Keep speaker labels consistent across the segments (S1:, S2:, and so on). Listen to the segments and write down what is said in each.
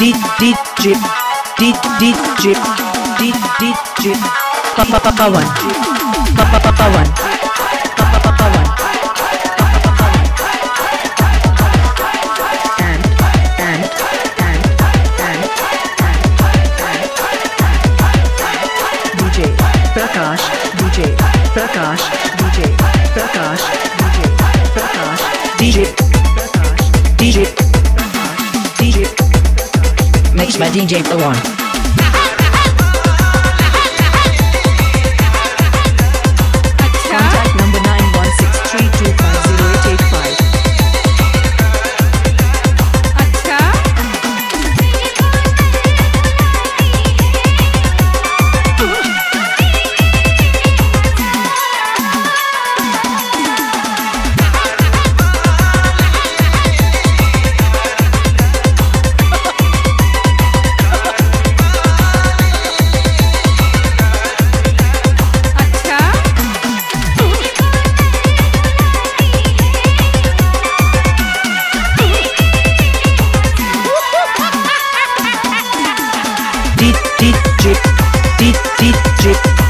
S1: DJ DJ DJ DJ Papa Papa One Papa Papa One Papa Papa One Prakash, DJ, Prakash,
S2: My DJ for one.
S1: DJ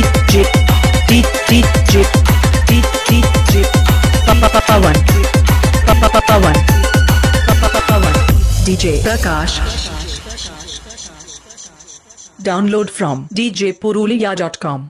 S1: DJ DJ DJ DJ Papa Papa One Papa Papa One Papa Papa One DJ Prakash Download from djpurulia.com